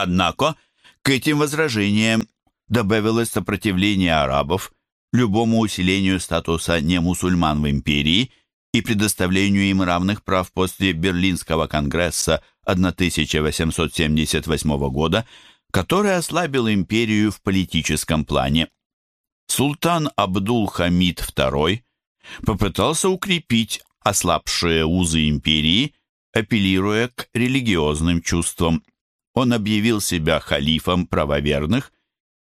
Однако к этим возражениям добавилось сопротивление арабов любому усилению статуса немусульман в империи и предоставлению им равных прав после Берлинского конгресса 1878 года, который ослабил империю в политическом плане. Султан Абдул-Хамид II попытался укрепить ослабшие узы империи, апеллируя к религиозным чувствам. Он объявил себя халифом правоверных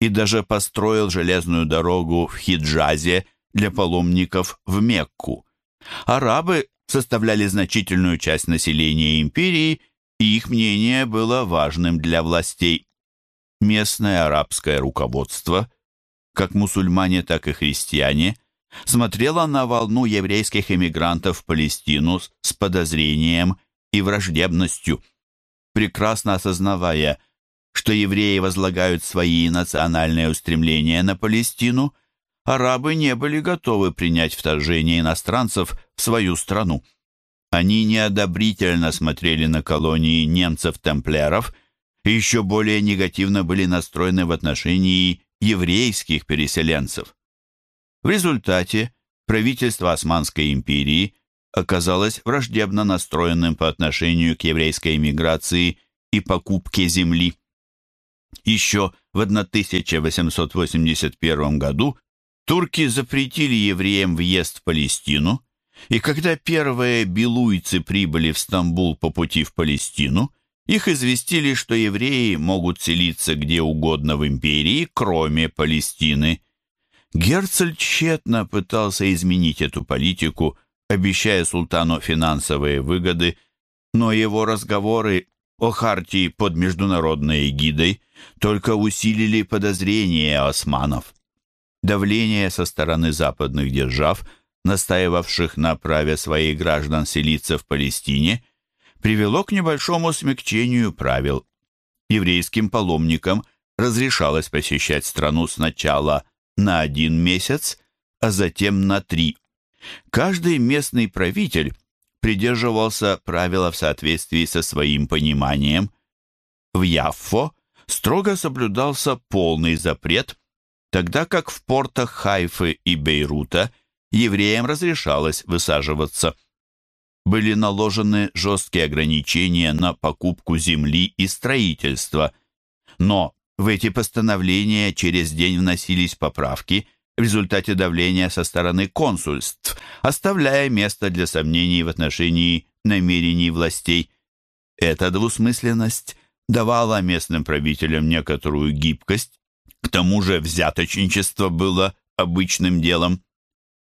и даже построил железную дорогу в Хиджазе для паломников в Мекку. Арабы составляли значительную часть населения империи, и их мнение было важным для властей. Местное арабское руководство, как мусульмане, так и христиане, смотрело на волну еврейских эмигрантов в Палестину с подозрением и враждебностью, прекрасно осознавая, что евреи возлагают свои национальные устремления на Палестину, арабы не были готовы принять вторжение иностранцев в свою страну. Они неодобрительно смотрели на колонии немцев-темплеров и еще более негативно были настроены в отношении еврейских переселенцев. В результате правительство Османской империи оказалось враждебно настроенным по отношению к еврейской эмиграции и покупке земли. Еще в 1881 году турки запретили евреям въезд в Палестину, и когда первые белуйцы прибыли в Стамбул по пути в Палестину, их известили, что евреи могут селиться где угодно в империи, кроме Палестины. Герцель тщетно пытался изменить эту политику, обещая султану финансовые выгоды, но его разговоры о хартии под международной эгидой только усилили подозрения османов. Давление со стороны западных держав, настаивавших на праве своих граждан селиться в Палестине, привело к небольшому смягчению правил. Еврейским паломникам разрешалось посещать страну сначала на один месяц, а затем на три. Каждый местный правитель придерживался правила в соответствии со своим пониманием. В Яффо строго соблюдался полный запрет, тогда как в портах Хайфы и Бейрута евреям разрешалось высаживаться. Были наложены жесткие ограничения на покупку земли и строительство, но в эти постановления через день вносились поправки в результате давления со стороны консульств, оставляя место для сомнений в отношении намерений властей. Эта двусмысленность давала местным правителям некоторую гибкость, к тому же взяточничество было обычным делом.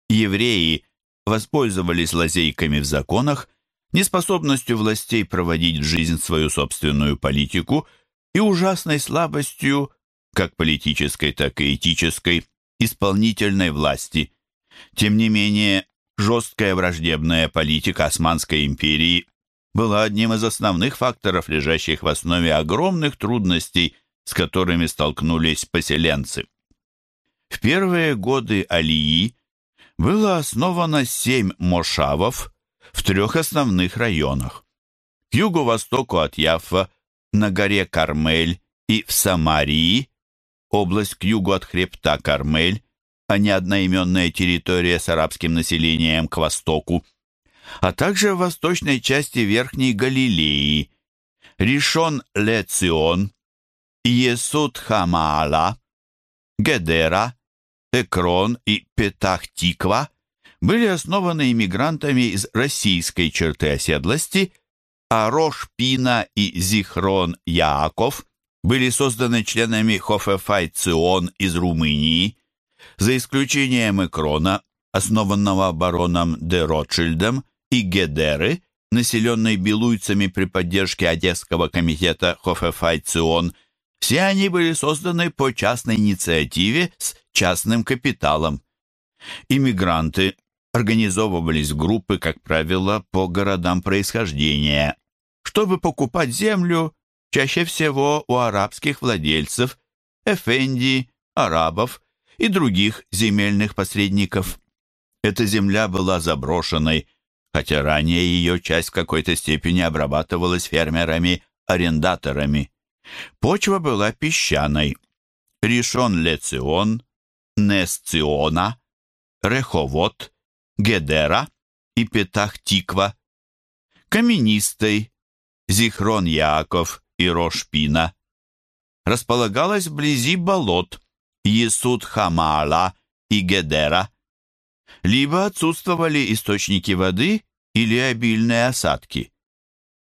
Евреи воспользовались лазейками в законах, неспособностью властей проводить в жизнь свою собственную политику и ужасной слабостью, как политической, так и этической, исполнительной власти. Тем не менее, жесткая враждебная политика Османской империи была одним из основных факторов, лежащих в основе огромных трудностей, с которыми столкнулись поселенцы. В первые годы Алии было основано семь мошавов в трех основных районах. К юго-востоку от Яффа, на горе Кармель и в Самарии, область к югу от хребта Кармель, а не одноименная территория с арабским населением к востоку, а также в восточной части Верхней Галилеи, Ришон Лецион, Иесуд Хамаала, Гедера, Экрон и Петах-Тиква были основаны иммигрантами из российской черты оседлости, а Рош-Пина и Зихрон-Яаков были созданы членами Хофефай-Цион из Румынии, за исключением Экрона, основанного бароном де Ротшильдом, и Гедеры, населенной белуйцами при поддержке Одесского комитета Хофефай-Цион, все они были созданы по частной инициативе с частным капиталом. Иммигранты организовывались группы, как правило, по городам происхождения, чтобы покупать землю чаще всего у арабских владельцев, эфенди, арабов и других земельных посредников. Эта земля была заброшенной, хотя ранее ее часть в какой-то степени обрабатывалась фермерами-арендаторами. Почва была песчаной. Ришон Лецион, Несциона, Реховод, Гедера и Петах-Тиква. Каменистой, Зихрон Яков и Рошпина. Располагалась вблизи болот Есуд-Хамаала и Гедера. Либо отсутствовали источники воды или обильные осадки.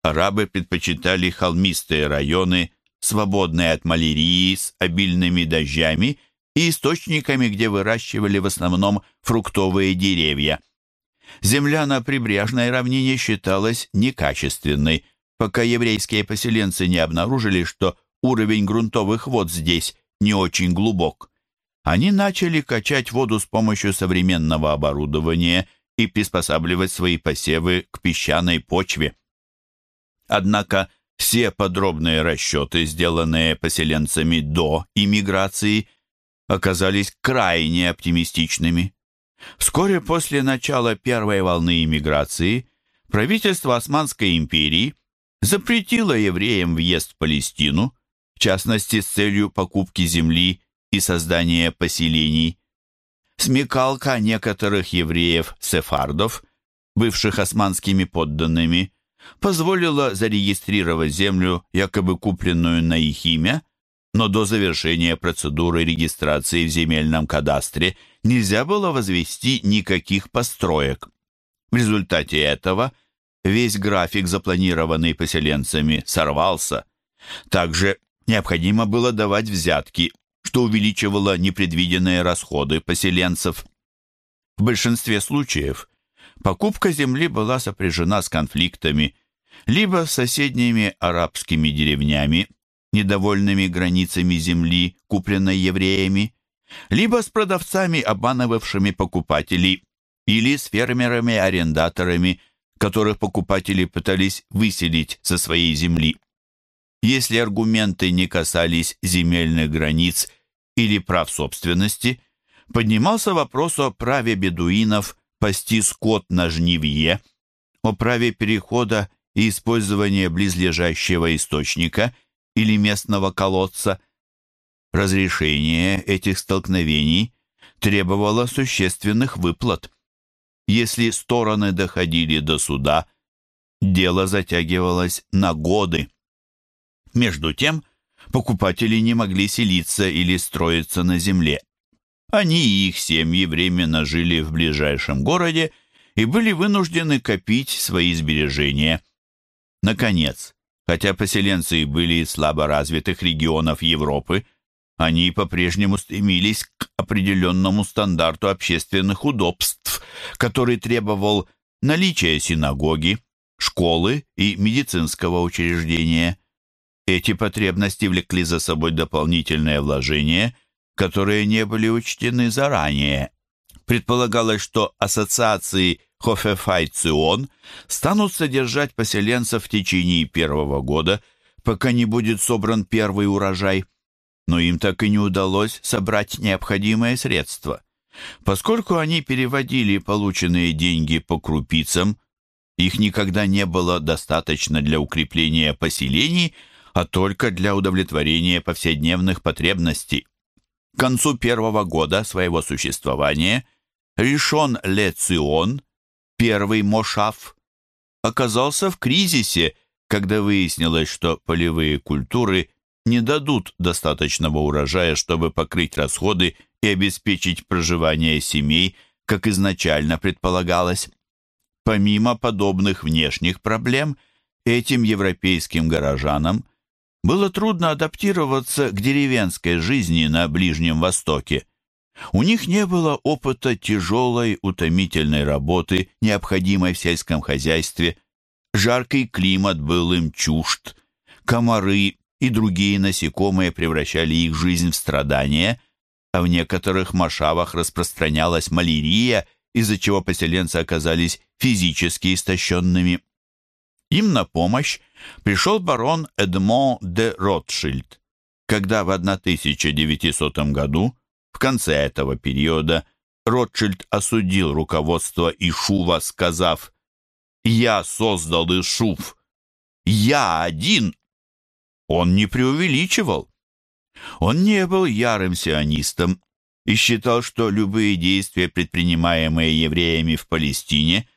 Арабы предпочитали холмистые районы, свободные от малярии, с обильными дождями и источниками, где выращивали в основном фруктовые деревья. Земля на прибрежной равнине считалась некачественной, пока еврейские поселенцы не обнаружили, что уровень грунтовых вод здесь не очень глубок. Они начали качать воду с помощью современного оборудования и приспосабливать свои посевы к песчаной почве. Однако все подробные расчеты, сделанные поселенцами до иммиграции, оказались крайне оптимистичными. Вскоре после начала первой волны иммиграции правительство Османской империи запретило евреям въезд в Палестину, в частности с целью покупки земли и создания поселений. Смекалка некоторых евреев-сефардов, бывших османскими подданными, позволила зарегистрировать землю, якобы купленную на их имя, но до завершения процедуры регистрации в земельном кадастре нельзя было возвести никаких построек. В результате этого весь график, запланированный поселенцами, сорвался. Также необходимо было давать взятки, что увеличивало непредвиденные расходы поселенцев. В большинстве случаев покупка земли была сопряжена с конфликтами либо с соседними арабскими деревнями, недовольными границами земли, купленной евреями, либо с продавцами, обманывавшими покупателей, или с фермерами-арендаторами, которых покупатели пытались выселить со своей земли. Если аргументы не касались земельных границ или прав собственности, поднимался вопрос о праве бедуинов пасти скот на жнивье, о праве перехода и использования близлежащего источника или местного колодца. Разрешение этих столкновений требовало существенных выплат. Если стороны доходили до суда, дело затягивалось на годы. Между тем, покупатели не могли селиться или строиться на земле. Они и их семьи временно жили в ближайшем городе и были вынуждены копить свои сбережения. Наконец, хотя поселенцы и были из слаборазвитых регионов Европы, они по-прежнему стремились к определенному стандарту общественных удобств, который требовал наличия синагоги, школы и медицинского учреждения. Эти потребности влекли за собой дополнительные вложения, которые не были учтены заранее. Предполагалось, что ассоциации Хофефайцион станут содержать поселенцев в течение первого года, пока не будет собран первый урожай – но им так и не удалось собрать необходимые средства. Поскольку они переводили полученные деньги по крупицам, их никогда не было достаточно для укрепления поселений, а только для удовлетворения повседневных потребностей. К концу первого года своего существования Ришон Лецион, первый Мошав, оказался в кризисе, когда выяснилось, что полевые культуры не дадут достаточного урожая, чтобы покрыть расходы и обеспечить проживание семей, как изначально предполагалось. Помимо подобных внешних проблем, этим европейским горожанам было трудно адаптироваться к деревенской жизни на Ближнем Востоке. У них не было опыта тяжелой, утомительной работы, необходимой в сельском хозяйстве. Жаркий климат был им чужд. Комары, и другие насекомые превращали их жизнь в страдания, а в некоторых машавах распространялась малярия, из-за чего поселенцы оказались физически истощенными. Им на помощь пришел барон Эдмон де Ротшильд, когда в 1900 году, в конце этого периода, Ротшильд осудил руководство Ишува, сказав «Я создал Ишув, я один он не преувеличивал. Он не был ярым сионистом и считал, что любые действия, предпринимаемые евреями в Палестине,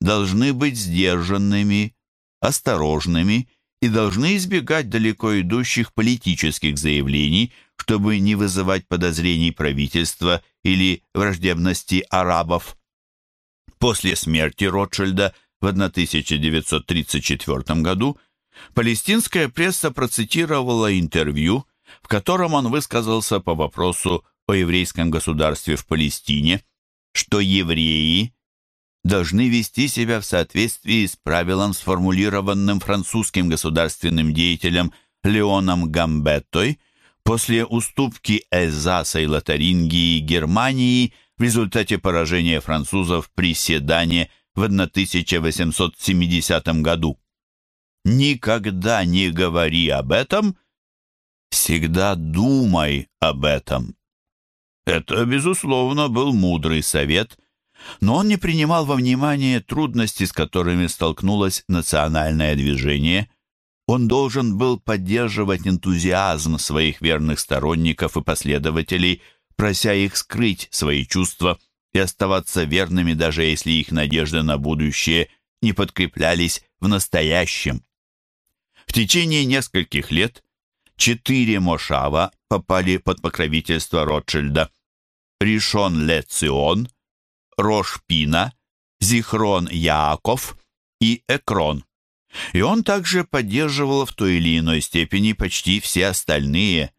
должны быть сдержанными, осторожными и должны избегать далеко идущих политических заявлений, чтобы не вызывать подозрений правительства или враждебности арабов. После смерти Ротшильда в 1934 году палестинская пресса процитировала интервью, в котором он высказался по вопросу о еврейском государстве в Палестине, что евреи должны вести себя в соответствии с правилом, сформулированным французским государственным деятелем Леоном Гамбеттой после уступки Эльзаса и Лотарингии Германии в результате поражения французов при Седане в 1870 году. Никогда не говори об этом, всегда думай об этом. Это, безусловно, был мудрый совет, но он не принимал во внимание трудности, с которыми столкнулось национальное движение. Он должен был поддерживать энтузиазм своих верных сторонников и последователей, прося их скрыть свои чувства и оставаться верными, даже если их надежды на будущее не подкреплялись в настоящем. В течение нескольких лет четыре мошава попали под покровительство Ротшильда – Ришон Лецион, Рошпина, Зихрон Яаков и Экрон. И он также поддерживал в той или иной степени почти все остальные.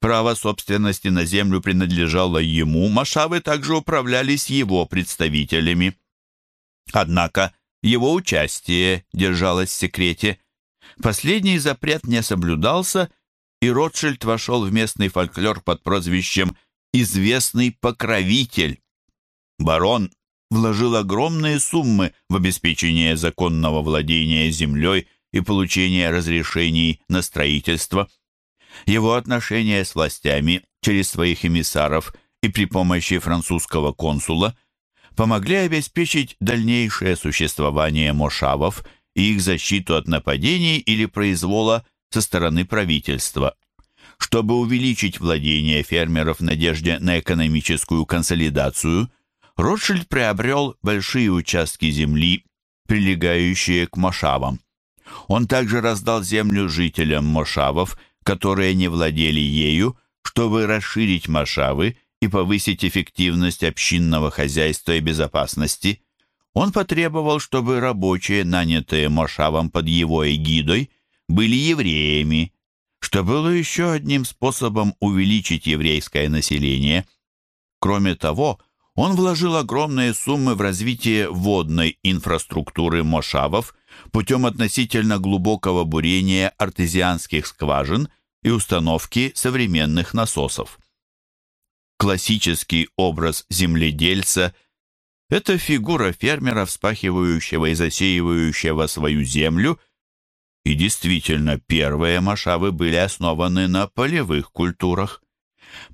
Право собственности на землю принадлежало ему, машавы также управлялись его представителями. Однако его участие держалось в секрете. Последний запрет не соблюдался, и Ротшильд вошел в местный фольклор под прозвищем известный покровитель. Барон вложил огромные суммы в обеспечение законного владения землей и получение разрешений на строительство. Его отношения с властями через своих эмиссаров и при помощи французского консула помогли обеспечить дальнейшее существование мошавов и их защиту от нападений или произвола со стороны правительства. Чтобы увеличить владение фермеров в надежде на экономическую консолидацию, Ротшильд приобрел большие участки земли, прилегающие к мошавам. Он также раздал землю жителям мошавов, которые не владели ею, чтобы расширить мошавы и повысить эффективность общинного хозяйства и безопасности. Он потребовал, чтобы рабочие, нанятые мошавом под его эгидой, были евреями, что было еще одним способом увеличить еврейское население. Кроме того, он вложил огромные суммы в развитие водной инфраструктуры мошавов путем относительно глубокого бурения артезианских скважин и установки современных насосов. Классический образ земледельца – это фигура фермера, вспахивающего и засеивающего свою землю и действительно, первые машавы были основаны на полевых культурах.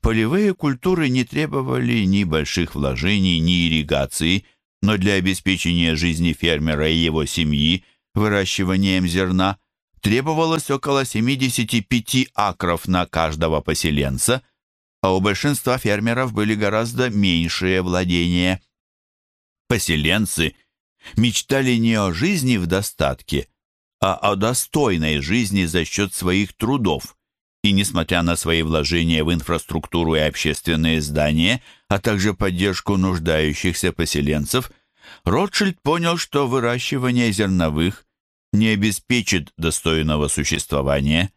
Полевые культуры не требовали ни больших вложений, ни ирригации, но для обеспечения жизни фермера и его семьи выращиванием зерна требовалось около 75 акров на каждого поселенца, а у большинства фермеров были гораздо меньшие владения. Поселенцы мечтали не о жизни в достатке, а о достойной жизни за счет своих трудов. И несмотря на свои вложения в инфраструктуру и общественные здания, а также поддержку нуждающихся поселенцев, Ротшильд понял, что выращивание зерновых не обеспечит достойного существования.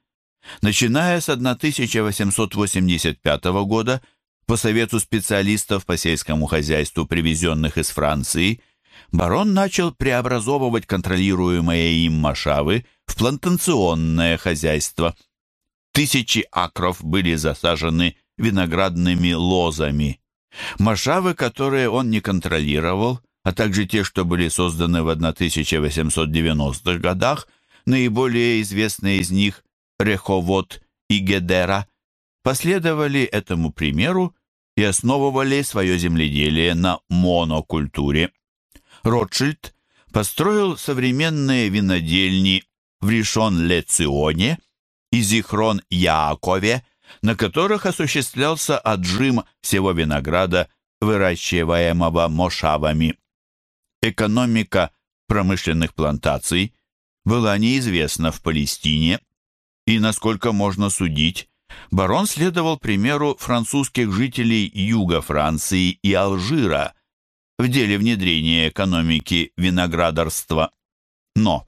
Начиная с 1885 года, по совету специалистов по сельскому хозяйству, привезенных из Франции, барон начал преобразовывать контролируемые им машавы в плантационное хозяйство. Тысячи акров были засажены виноградными лозами. Машавы, которые он не контролировал, а также те, что были созданы в 1890-х годах, наиболее известные из них Реховод и Гедера, последовали этому примеру и основывали свое земледелие на монокультуре. Ротшильд построил современные винодельни в Ришон-Леционе и и Зихрон Яакове, на которых осуществлялся отжим всего винограда, выращиваемого мошавами. Экономика промышленных плантаций была неизвестна в Палестине, и, насколько можно судить, барон следовал примеру французских жителей юга Франции и Алжира в деле внедрения экономики виноградарства. Но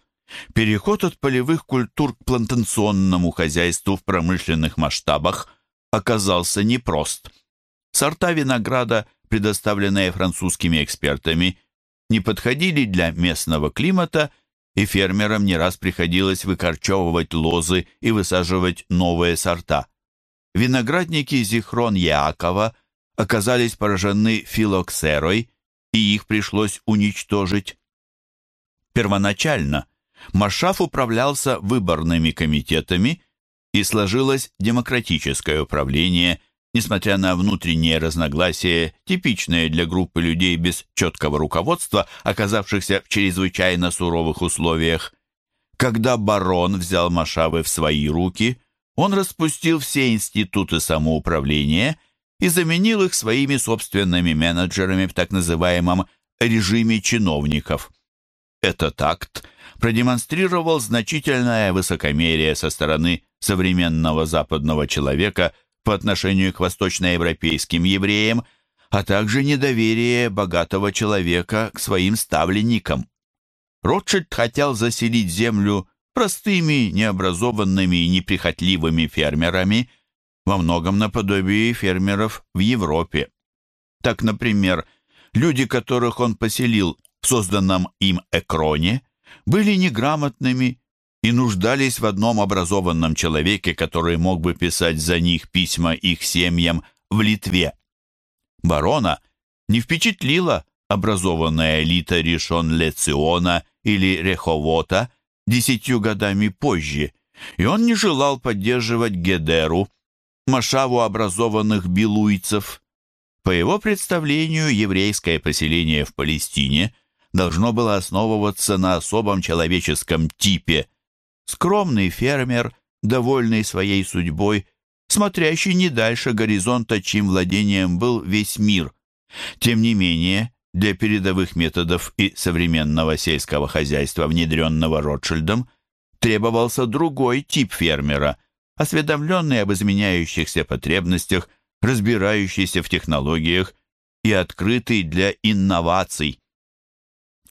переход от полевых культур к плантационному хозяйству в промышленных масштабах оказался непрост. Сорта винограда, предоставленные французскими экспертами, не подходили для местного климата, и фермерам не раз приходилось выкорчевывать лозы и высаживать новые сорта. Виноградники Зихрон Яакова оказались поражены филоксерой, и их пришлось уничтожить. Первоначально Машаф управлялся выборными комитетами, и сложилось демократическое управление, несмотря на внутренние разногласия, типичные для группы людей без четкого руководства, оказавшихся в чрезвычайно суровых условиях. Когда барон взял Машавы в свои руки, он распустил все институты самоуправления и заменил их своими собственными менеджерами в так называемом режиме чиновников. Этот акт продемонстрировал значительное высокомерие со стороны современного западного человека по отношению к восточноевропейским евреям, а также недоверие богатого человека к своим ставленникам. Ротшильд хотел заселить землю простыми, необразованными и неприхотливыми фермерами, во многом наподобие фермеров в Европе. Так, например, люди, которых он поселил в созданном им Экроне, были неграмотными и нуждались в одном образованном человеке, который мог бы писать за них письма их семьям в Литве. Барона не впечатлила образованная элита Ришон Лециона или Реховота десятью годами позже, и он не желал поддерживать Гедеру, машаву образованных белуйцев. По его представлению, еврейское поселение в Палестине должно было основываться на особом человеческом типе. Скромный фермер, довольный своей судьбой, смотрящий не дальше горизонта, чьим владением был весь мир. Тем не менее, для передовых методов и современного сельского хозяйства, внедренного Ротшильдом, требовался другой тип фермера, осведомленный об изменяющихся потребностях, разбирающийся в технологиях и открытый для инноваций.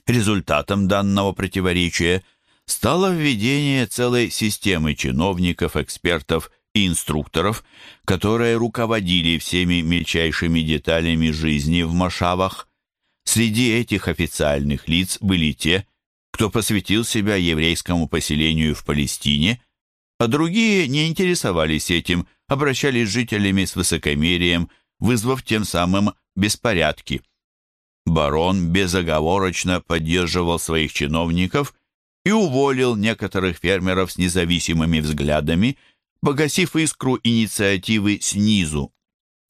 Результатом данного противоречия стало введение целой системы чиновников, экспертов и инструкторов, которые руководили всеми мельчайшими деталями жизни в Машавах. Среди этих официальных лиц были те, кто посвятил себя еврейскому поселению в Палестине, а другие не интересовались этим, обращались с жителями с высокомерием, вызвав тем самым беспорядки. Барон безоговорочно поддерживал своих чиновников и уволил некоторых фермеров с независимыми взглядами, погасив искру инициативы снизу.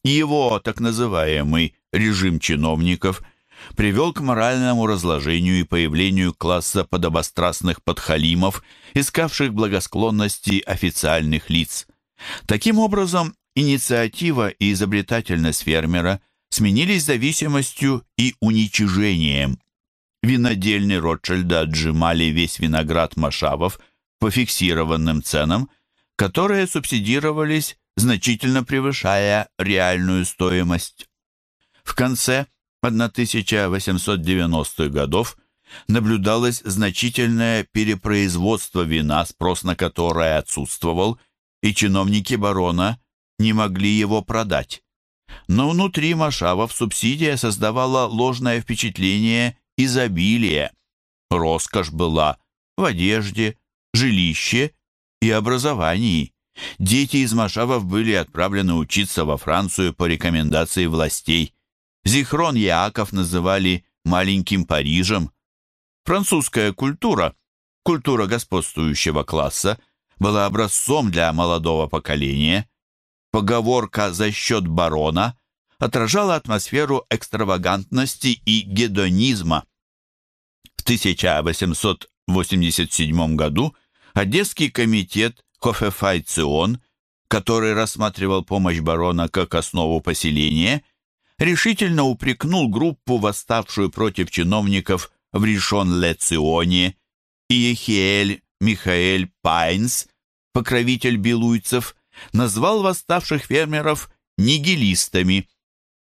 Его так называемый режим чиновников привел к моральному разложению и появлению класса подобострастных подхалимов, искавших благосклонности официальных лиц. Таким образом, инициатива и изобретательность фермера сменились зависимостью и уничижением. Винодельни Ротшильда отжимали весь виноград Машавов по фиксированным ценам, которые субсидировались, значительно превышая реальную стоимость. В конце 1890-х годов наблюдалось значительное перепроизводство вина, спрос на которое отсутствовал, и чиновники барона не могли его продать. Но внутри Машавов субсидия создавала ложное впечатление изобилия. Роскошь была в одежде, жилище и образовании. Дети из Машавов были отправлены учиться во Францию по рекомендации властей. Зихрон Яаков называли «маленьким Парижем». Французская культура, культура господствующего класса, была образцом для молодого поколения – Поговорка «за счет барона» отражала атмосферу экстравагантности и гедонизма. В 1887 году Одесский комитет Хофефайцион, который рассматривал помощь барона как основу поселения, решительно упрекнул группу, восставшую против чиновников в Ришон-Леционе, и Ехиэль Михаэль Пайнс, покровитель белуйцев, назвал восставших фермеров нигилистами.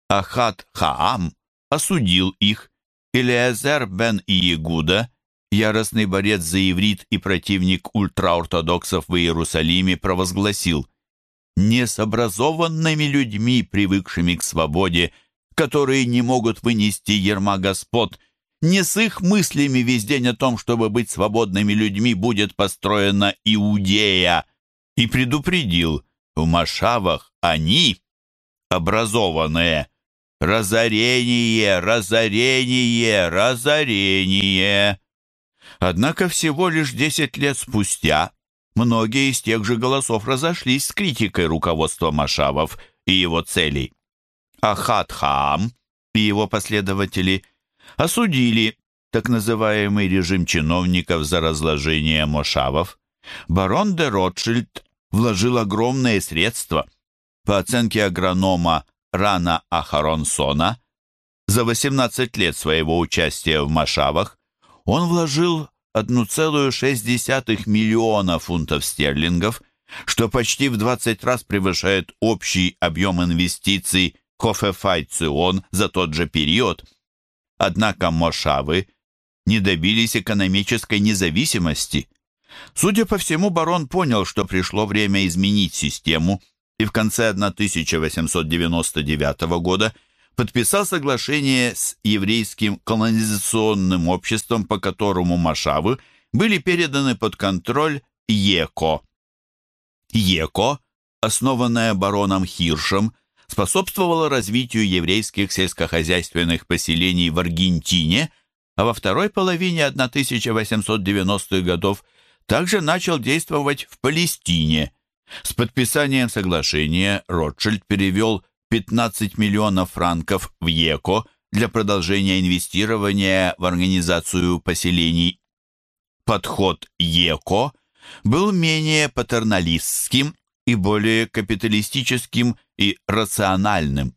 Ахат Хаам осудил их. Илиазер бен Иегуда, яростный борец за иврит и противник ультраортодоксов в Иерусалиме, провозгласил «Не с образованными людьми, привыкшими к свободе, которые не могут вынести ерма господ, не с их мыслями весь день о том, чтобы быть свободными людьми, будет построена Иудея» и предупредил, в Машавах они, образованные, разорение, разорение, разорение. Однако всего лишь десять лет спустя многие из тех же голосов разошлись с критикой руководства Машавов и его целей. Ахат Хаам и его последователи осудили так называемый режим чиновников за разложение Мошавов. Барон де Ротшильд вложил огромные средства. По оценке агронома Рана Ахаронсона, за 18 лет своего участия в Машавах он вложил 1,6 миллиона фунтов стерлингов, что почти в 20 раз превышает общий объем инвестиций Хофефайцион за тот же период. Однако Мошавы не добились экономической независимости – Судя по всему, барон понял, что пришло время изменить систему, и в конце 1899 года подписал соглашение с еврейским колонизационным обществом, по которому Машавы были переданы под контроль ЕКО. ЕКО, основанная бароном Хиршем, способствовала развитию еврейских сельскохозяйственных поселений в Аргентине, а во второй половине 1890-х годов – также начал действовать в Палестине. С подписанием соглашения Ротшильд перевел 15 миллионов франков в ЕКО для продолжения инвестирования в организацию поселений. Подход ЕКО был менее патерналистским и более капиталистическим и рациональным.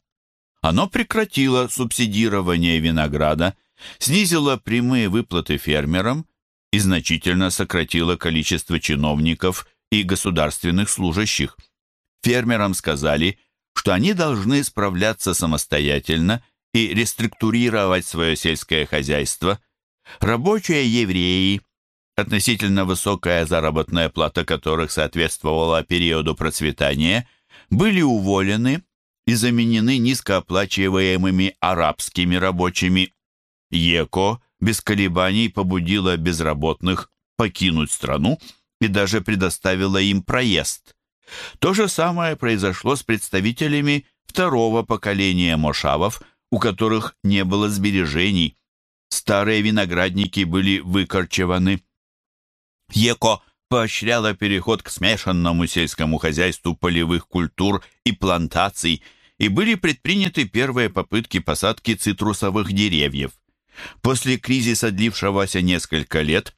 Оно прекратило субсидирование винограда, снизило прямые выплаты фермерам и значительно сократило количество чиновников и государственных служащих. Фермерам сказали, что они должны справляться самостоятельно и реструктурировать свое сельское хозяйство. Рабочие евреи, относительно высокая заработная плата которых соответствовала периоду процветания, были уволены и заменены низкооплачиваемыми арабскими рабочими. ЕКО без колебаний побудила безработных покинуть страну и даже предоставила им проезд. То же самое произошло с представителями второго поколения мошавов, у которых не было сбережений. Старые виноградники были выкорчеваны. Еко поощряла переход к смешанному сельскому хозяйству полевых культур и плантаций, и были предприняты первые попытки посадки цитрусовых деревьев. После кризиса, длившегося несколько лет,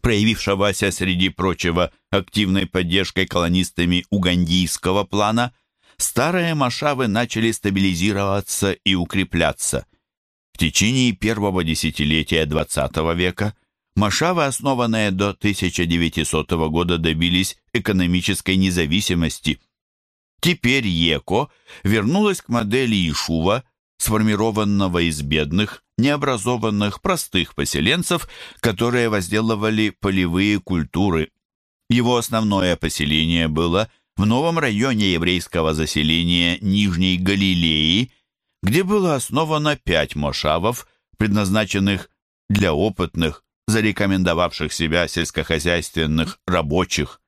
проявившегося, среди прочего, активной поддержкой колонистами угандийского плана, старые машавы начали стабилизироваться и укрепляться. В течение первого десятилетия XX века машавы, основанные до 1900 года, добились экономической независимости. Теперь ЕКО вернулась к модели Ишува, сформированного из бедных, необразованных, простых поселенцев, которые возделывали полевые культуры. Его основное поселение было в новом районе еврейского заселения Нижней Галилеи, где было основано пять мошавов, предназначенных для опытных, зарекомендовавших себя сельскохозяйственных рабочих.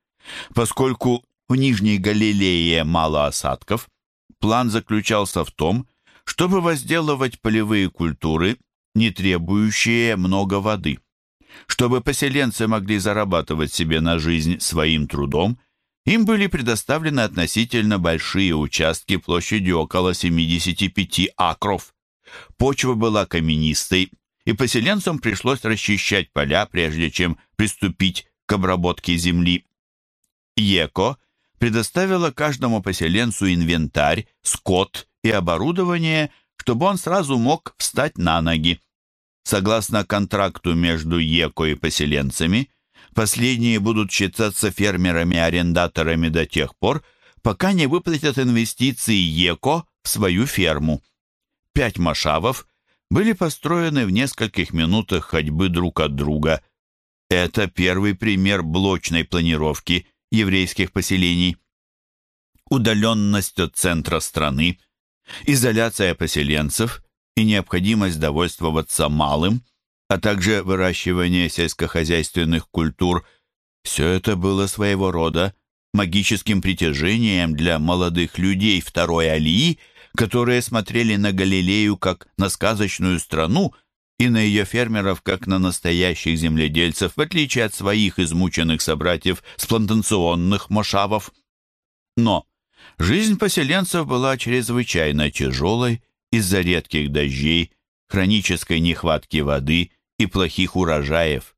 Поскольку в Нижней Галилее мало осадков, план заключался в том, чтобы возделывать полевые культуры, не требующие много воды. Чтобы поселенцы могли зарабатывать себе на жизнь своим трудом, им были предоставлены относительно большие участки площадью около 75 акров. Почва была каменистой, и поселенцам пришлось расчищать поля, прежде чем приступить к обработке земли. ЕКО предоставила каждому поселенцу инвентарь, скот и оборудование, чтобы он сразу мог встать на ноги. Согласно контракту между ЕКО и поселенцами, последние будут считаться фермерами-арендаторами до тех пор, пока не выплатят инвестиции ЕКО в свою ферму. Пять машавов были построены в нескольких минутах ходьбы друг от друга. Это первый пример блочной планировки еврейских поселений. Удаленность от центра страны, изоляция поселенцев и необходимость довольствоваться малым, а также выращивание сельскохозяйственных культур – все это было своего рода магическим притяжением для молодых людей второй Алии, которые смотрели на Галилею как на сказочную страну и на ее фермеров как на настоящих земледельцев, в отличие от своих измученных собратьев с плантационных мошавов. Но жизнь поселенцев была чрезвычайно тяжелой из-за редких дождей, хронической нехватки воды и плохих урожаев.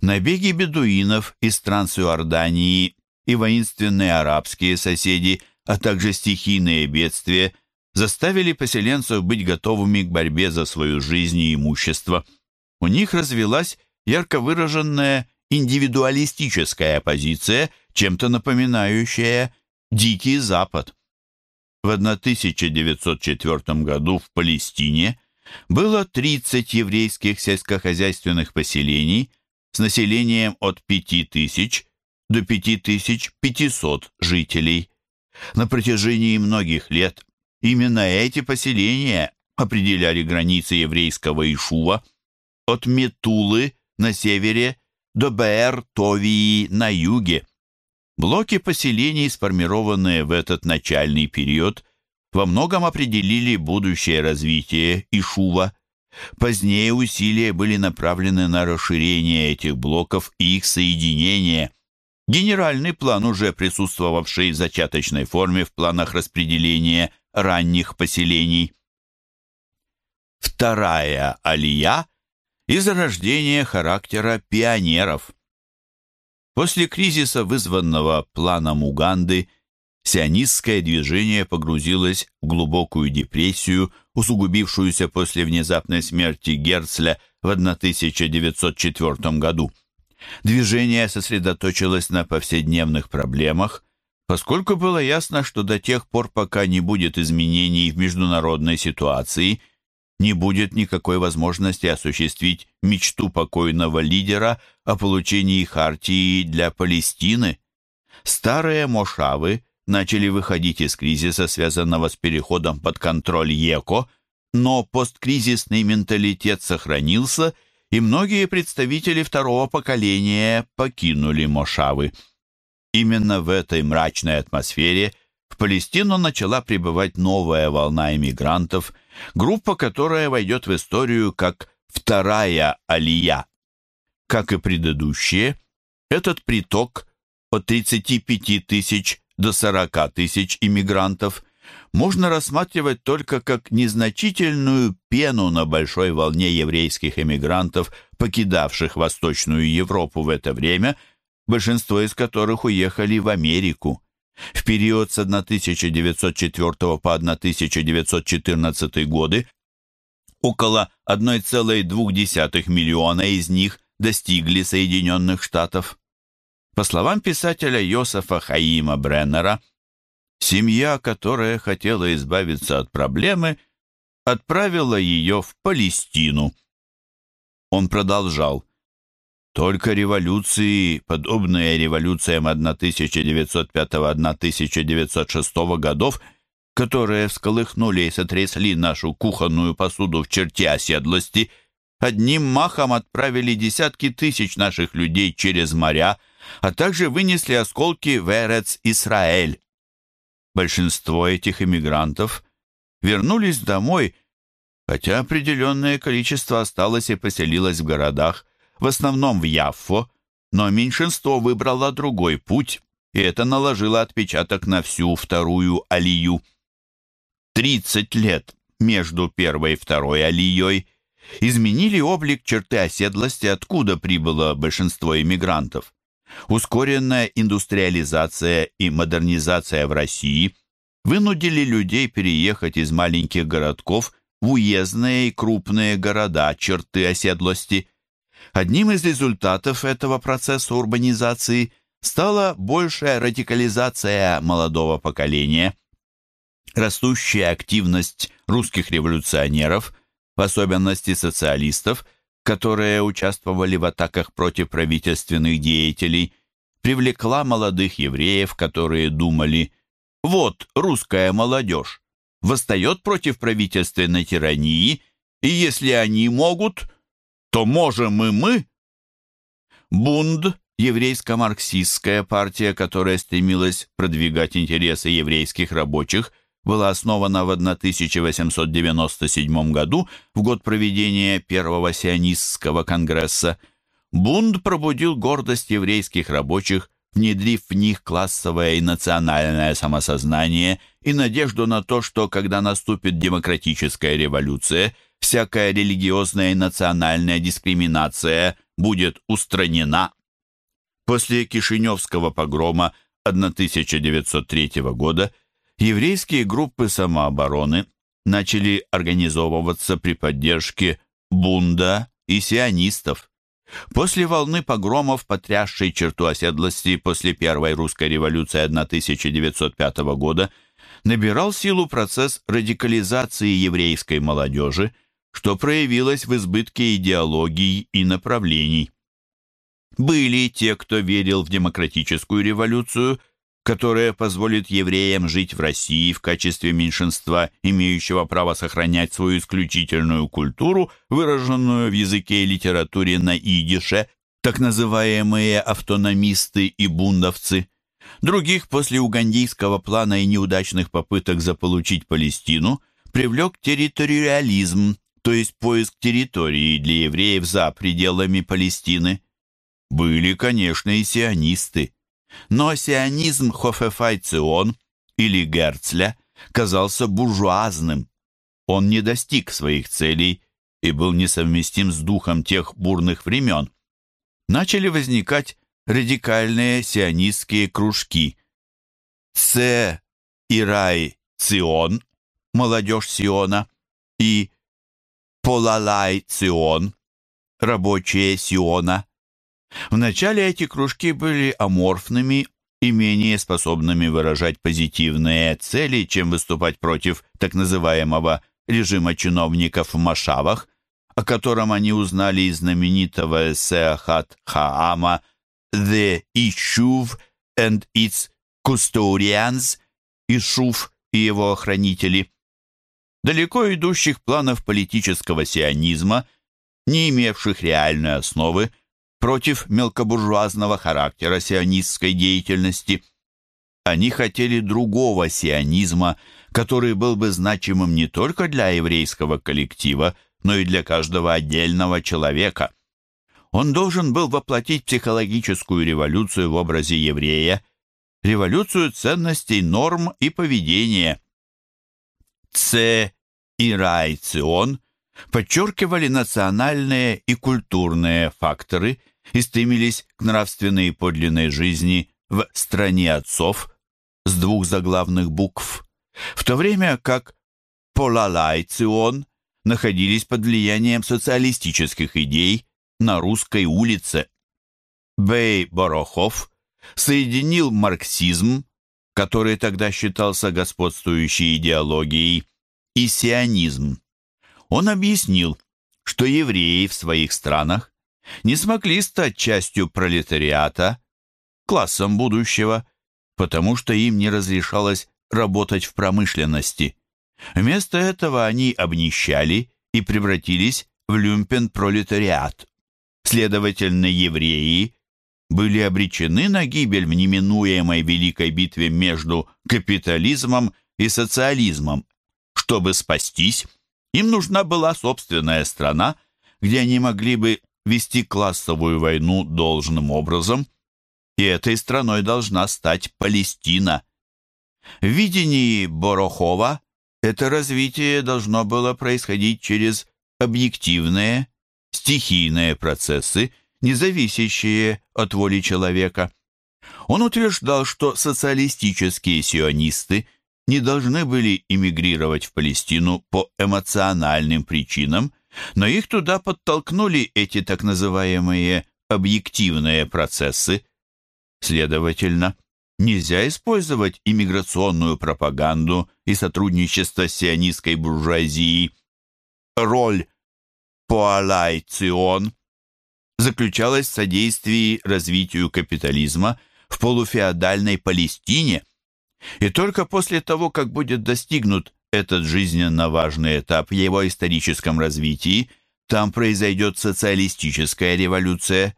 Набеги бедуинов из Трансиордании и воинственные арабские соседи, а также стихийные бедствия заставили поселенцев быть готовыми к борьбе за свою жизнь и имущество. У них развилась ярко выраженная индивидуалистическая позиция, чем-то напоминающая Дикий Запад. В 1904 году в Палестине было 30 еврейских сельскохозяйственных поселений с населением от 5000 до 5500 жителей. На протяжении многих лет Именно эти поселения определяли границы еврейского Ишува от Метулы на севере до Беэр-Товии на юге. Блоки поселений, сформированные в этот начальный период, во многом определили будущее развитие Ишува. Позднее усилия были направлены на расширение этих блоков и их соединение. Генеральный план, уже присутствовавший в зачаточной форме в планах распределения ранних поселений. Вторая алия и зарождение характера пионеров. После кризиса, вызванного планом Уганды, сионистское движение погрузилось в глубокую депрессию, усугубившуюся после внезапной смерти Герцля в 1904 году. Движение сосредоточилось на повседневных проблемах, Поскольку было ясно, что до тех пор, пока не будет изменений в международной ситуации, не будет никакой возможности осуществить мечту покойного лидера о получении хартии для Палестины. Старые мошавы начали выходить из кризиса, связанного с переходом под контроль ЕКО, но посткризисный менталитет сохранился, и многие представители второго поколения покинули мошавы. Именно в этой мрачной атмосфере Палестину начала прибывать новая волна иммигрантов, группа, которая войдет в историю как «вторая алия». Как и предыдущие, этот приток от 35 тысяч до 40 тысяч иммигрантов можно рассматривать только как незначительную пену на большой волне еврейских эмигрантов, покидавших Восточную Европу в это время – большинство из которых уехали в Америку. В период с 1904 по 1914 годы около 1,2 миллиона из них достигли Соединенных Штатов. По словам писателя Йосефа Хаима Бреннера, семья, которая хотела избавиться от проблемы, отправила ее в Палестину. Он продолжал. Только революции, подобные революциям 1905-1906 годов, которые всколыхнули и сотрясли нашу кухонную посуду в черте оседлости, одним махом отправили десятки тысяч наших людей через моря, а также вынесли осколки в Эрец-Исраэль. Большинство этих эмигрантов вернулись домой, хотя определенное количество осталось и поселилось в городах, в основном в Яффо, но меньшинство выбрало другой путь, и это наложило отпечаток на всю вторую алию. Тридцать лет между первой и второй алией изменили облик черты оседлости, откуда прибыло большинство иммигрантов. Ускоренная индустриализация и модернизация в России вынудили людей переехать из маленьких городков в уездные и крупные города черты оседлости. Одним из результатов этого процесса урбанизации стала большая радикализация молодого поколения. Растущая активность русских революционеров, в особенности социалистов, которые участвовали в атаках против правительственных деятелей, привлекла молодых евреев, которые думали «Вот русская молодежь, восстает против правительственной тирании, и если они могут, то можем и мы». Бунд, еврейско-марксистская партия, которая стремилась продвигать интересы еврейских рабочих, была основана в 1897 году, в год проведения Первого сионистского конгресса. Бунд пробудил гордость еврейских рабочих внедрив в них классовое и национальное самосознание и надежду на то, что когда наступит демократическая революция, всякая религиозная и национальная дискриминация будет устранена. После Кишиневского погрома 1903 года еврейские группы самообороны начали организовываться при поддержке Бунда и сионистов. После волны погромов, потрясшей черту оседлости после Первой русской революции 1905 года, набирал силу процесс радикализации еврейской молодежи, что проявилось в избытке идеологий и направлений. Были те, кто верил в демократическую революцию – которая позволит евреям жить в России в качестве меньшинства, имеющего право сохранять свою исключительную культуру, выраженную в языке и литературе на идише, так называемые автономисты и бундовцы. Других после угандийского плана и неудачных попыток заполучить Палестину привлек территориализм, то есть поиск территории для евреев за пределами Палестины. Были, конечно, и сионисты. Но сионизм Хофефайцион или Герцля казался буржуазным. Он не достиг своих целей и был несовместим с духом тех бурных времен. Начали возникать радикальные сионистские кружки. Ц. Ирай Цион, молодежь Сиона, и Полалай Цион, рабочие Сиона. Вначале эти кружки были аморфными и менее способными выражать позитивные цели, чем выступать против так называемого режима чиновников в Машавах, о котором они узнали из знаменитого эссе Хат Хаама «The Ishuv and its Custodians» Ишув и его охранители. Далеко идущих планов политического сионизма, не имевших реальной основы, против мелкобуржуазного характера сионистской деятельности. Они хотели другого сионизма, который был бы значимым не только для еврейского коллектива, но и для каждого отдельного человека. Он должен был воплотить психологическую революцию в образе еврея, революцию ценностей, норм и поведения. Ц. и Рай Цион подчеркивали национальные и культурные факторы – и стремились к нравственной и подлинной жизни в «стране отцов» с двух заглавных букв, в то время как Полалай Цион находились под влиянием социалистических идей на русской улице. Бэй Борохов соединил марксизм, который тогда считался господствующей идеологией, и сионизм. Он объяснил, что евреи в своих странах не смогли стать частью пролетариата, классом будущего, потому что им не разрешалось работать в промышленности. Вместо этого они обнищали и превратились в люмпен-пролетариат. Следовательно, евреи были обречены на гибель в неминуемой великой битве между капитализмом и социализмом. Чтобы спастись, им нужна была собственная страна, где они могли бы вести классовую войну должным образом, и этой страной должна стать Палестина. В видении Борохова это развитие должно было происходить через объективные, стихийные процессы, не зависящие от воли человека. Он утверждал, что социалистические сионисты не должны были эмигрировать в Палестину по эмоциональным причинам, но их туда подтолкнули эти так называемые объективные процессы. Следовательно, нельзя использовать иммиграционную пропаганду и сотрудничество с сионистской буржуазией. Роль Поалайцион заключалась в содействии развитию капитализма в полуфеодальной Палестине, и только после того, как будет достигнут этот жизненно важный этап в его историческом развитии, там произойдет социалистическая революция.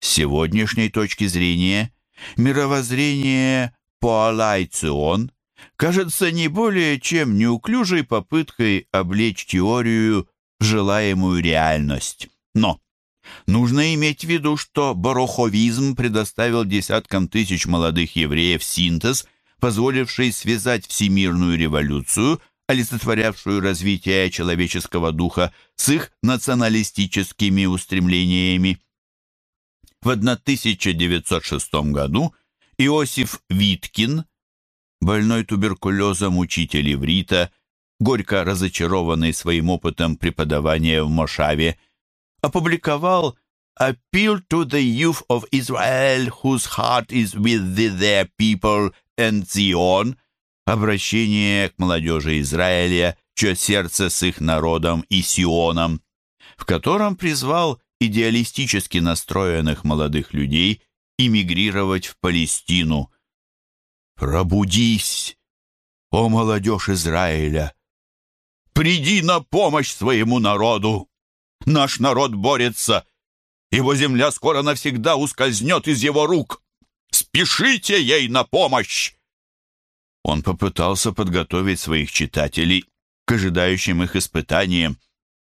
С сегодняшней точки зрения мировоззрение Поалайцион кажется не более чем неуклюжей попыткой облечь теорию в желаемую реальность. Но нужно иметь в виду, что бароховизм предоставил десяткам тысяч молодых евреев синтез, позволивший связать всемирную революцию, олицетворявшую развитие человеческого духа, с их националистическими устремлениями. В 1906 году Иосиф Виткин, больной туберкулезом учитель иврита, горько разочарованный своим опытом преподавания в Мошаве, опубликовал «Appeal to the youth of Israel whose heart is with their people and Zion» обращение к молодежи Израиля, чье сердце с их народом и Сионом, в котором призвал идеалистически настроенных молодых людей эмигрировать в Палестину. «Пробудись, о молодежь Израиля! Приди на помощь своему народу! Наш народ борется, его земля скоро навсегда ускользнет из его рук! Спешите ей на помощь!» Он попытался подготовить своих читателей к ожидающим их испытаниям.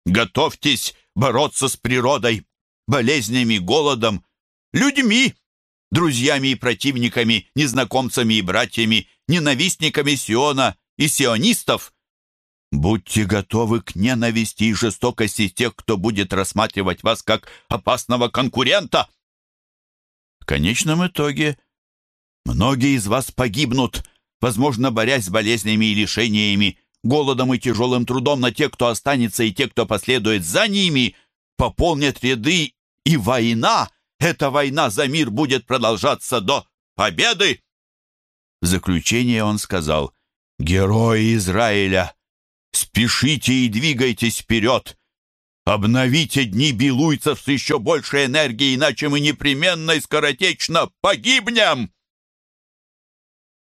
«Готовьтесь бороться с природой, болезнями, голодом, людьми, друзьями и противниками, незнакомцами и братьями, ненавистниками Сиона и сионистов. Будьте готовы к ненависти и жестокости тех, кто будет рассматривать вас как опасного конкурента. В конечном итоге многие из вас погибнут, возможно, борясь с болезнями и лишениями, голодом и тяжелым трудом, на тех, кто останется, и те, кто последует за ними, пополнят ряды, и война, эта война за мир будет продолжаться до победы. В заключение он сказал, «Герои Израиля, спешите и двигайтесь вперед! Обновите дни белуйцев с еще большей энергией, иначе мы непременно и скоротечно погибнем!»